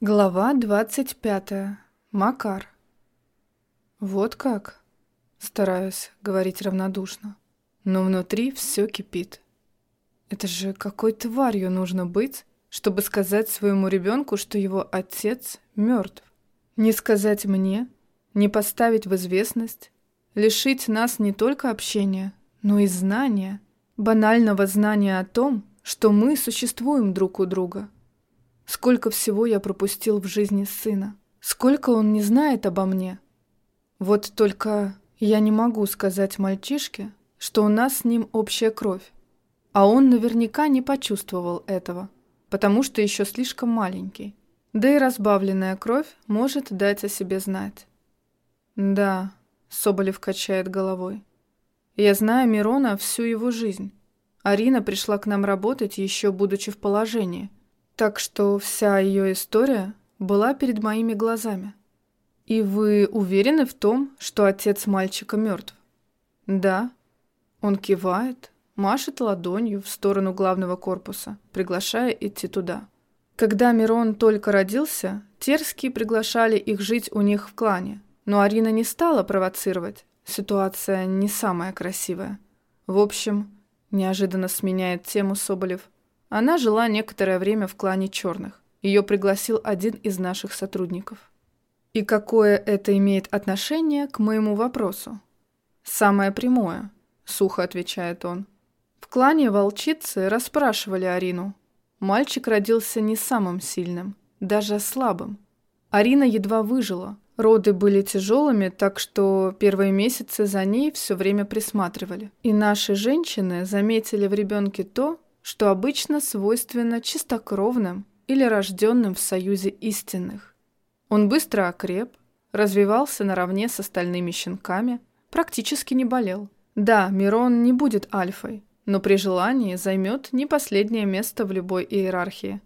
Глава двадцать пятая. Макар. Вот как? Стараюсь говорить равнодушно. Но внутри все кипит. Это же какой тварью нужно быть, чтобы сказать своему ребенку, что его отец мертв. Не сказать мне, не поставить в известность, лишить нас не только общения, но и знания, банального знания о том, что мы существуем друг у друга – Сколько всего я пропустил в жизни сына. Сколько он не знает обо мне. Вот только я не могу сказать мальчишке, что у нас с ним общая кровь. А он наверняка не почувствовал этого, потому что еще слишком маленький. Да и разбавленная кровь может дать о себе знать. Да, Соболев качает головой. Я знаю Мирона всю его жизнь. Арина пришла к нам работать, еще будучи в положении – так что вся ее история была перед моими глазами. И вы уверены в том, что отец мальчика мертв? Да. Он кивает, машет ладонью в сторону главного корпуса, приглашая идти туда. Когда Мирон только родился, Терские приглашали их жить у них в клане, но Арина не стала провоцировать. Ситуация не самая красивая. В общем, неожиданно сменяет тему Соболев – она жила некоторое время в клане черных. Ее пригласил один из наших сотрудников. И какое это имеет отношение к моему вопросу? Самое прямое, сухо отвечает он. В клане волчицы расспрашивали Арину. Мальчик родился не самым сильным, даже слабым. Арина едва выжила. Роды были тяжелыми, так что первые месяцы за ней все время присматривали. И наши женщины заметили в ребенке то, что обычно свойственно чистокровным или рожденным в союзе истинных. Он быстро окреп, развивался наравне с остальными щенками, практически не болел. Да, Мирон не будет альфой, но при желании займет не последнее место в любой иерархии.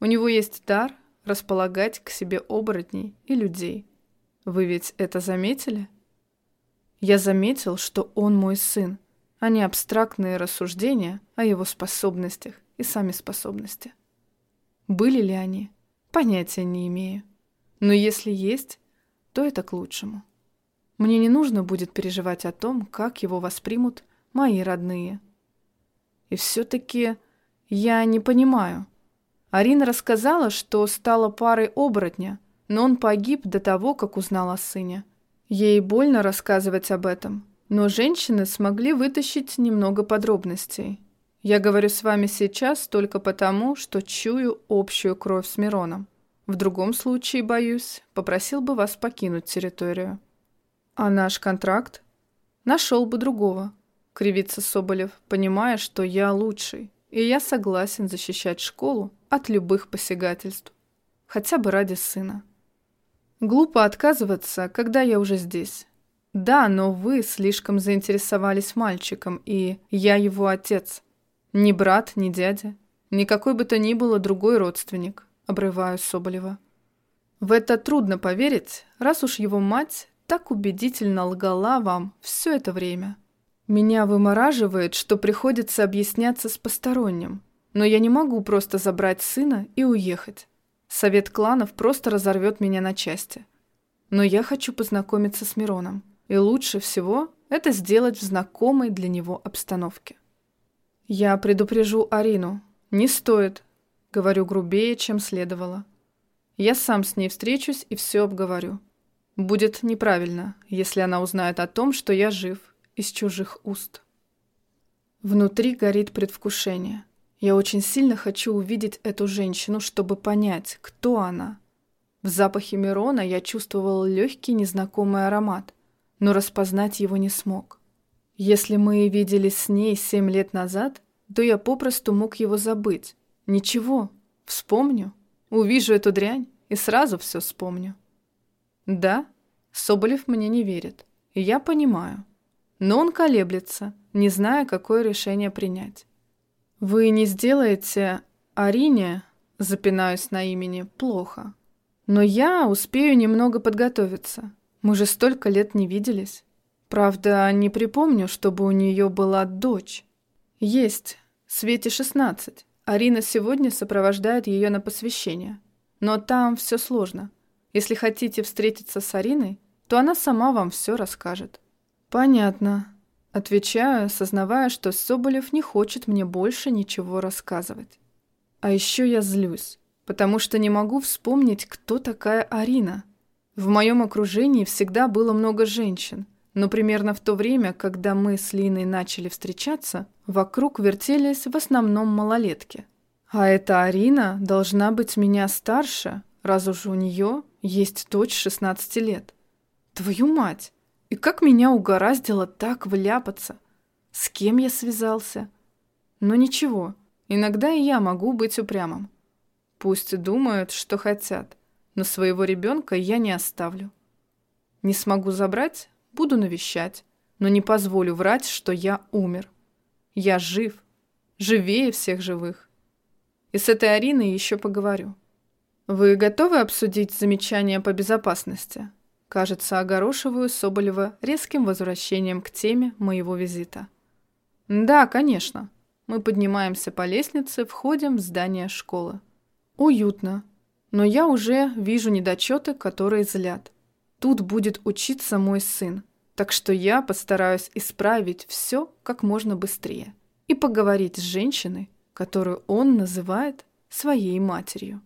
У него есть дар располагать к себе оборотней и людей. Вы ведь это заметили? Я заметил, что он мой сын, а не абстрактные рассуждения о его способностях и сами способности. Были ли они? Понятия не имею. Но если есть, то это к лучшему. Мне не нужно будет переживать о том, как его воспримут мои родные. И все-таки я не понимаю. Арина рассказала, что стала парой оборотня, но он погиб до того, как узнал о сыне. Ей больно рассказывать об этом, но женщины смогли вытащить немного подробностей. Я говорю с вами сейчас только потому, что чую общую кровь с Мироном. В другом случае, боюсь, попросил бы вас покинуть территорию. А наш контракт? Нашел бы другого, кривится Соболев, понимая, что я лучший, и я согласен защищать школу от любых посягательств. Хотя бы ради сына. Глупо отказываться, когда я уже здесь. «Да, но вы слишком заинтересовались мальчиком, и я его отец. Ни брат, ни дядя, ни какой бы то ни было другой родственник», — обрываю Соболева. «В это трудно поверить, раз уж его мать так убедительно лгала вам все это время. Меня вымораживает, что приходится объясняться с посторонним, но я не могу просто забрать сына и уехать. Совет кланов просто разорвет меня на части. Но я хочу познакомиться с Мироном. И лучше всего это сделать в знакомой для него обстановке. «Я предупрежу Арину. Не стоит», — говорю грубее, чем следовало. «Я сам с ней встречусь и все обговорю. Будет неправильно, если она узнает о том, что я жив из чужих уст». Внутри горит предвкушение. Я очень сильно хочу увидеть эту женщину, чтобы понять, кто она. В запахе Мирона я чувствовал легкий незнакомый аромат но распознать его не смог. Если мы виделись с ней семь лет назад, то я попросту мог его забыть. Ничего, вспомню, увижу эту дрянь и сразу все вспомню. Да, Соболев мне не верит, и я понимаю. Но он колеблется, не зная, какое решение принять. Вы не сделаете Арине, запинаюсь на имени, плохо. Но я успею немного подготовиться. Мы же столько лет не виделись. Правда, не припомню, чтобы у нее была дочь. Есть. Свете 16. Арина сегодня сопровождает ее на посвящение. Но там все сложно. Если хотите встретиться с Ариной, то она сама вам все расскажет. Понятно. Отвечаю, осознавая, что Соболев не хочет мне больше ничего рассказывать. А еще я злюсь, потому что не могу вспомнить, кто такая Арина. В моем окружении всегда было много женщин, но примерно в то время, когда мы с Линой начали встречаться, вокруг вертелись в основном малолетки. А эта Арина должна быть меня старше, раз уж у нее есть дочь 16 лет. Твою мать! И как меня угораздило так вляпаться? С кем я связался? Но ничего, иногда и я могу быть упрямым. Пусть думают, что хотят, но своего ребенка я не оставлю. Не смогу забрать, буду навещать, но не позволю врать, что я умер. Я жив, живее всех живых. И с этой Ариной еще поговорю. Вы готовы обсудить замечания по безопасности? Кажется, огорошиваю Соболева резким возвращением к теме моего визита. Да, конечно. Мы поднимаемся по лестнице, входим в здание школы. Уютно. Но я уже вижу недочеты, которые злят. Тут будет учиться мой сын, так что я постараюсь исправить все как можно быстрее и поговорить с женщиной, которую он называет своей матерью.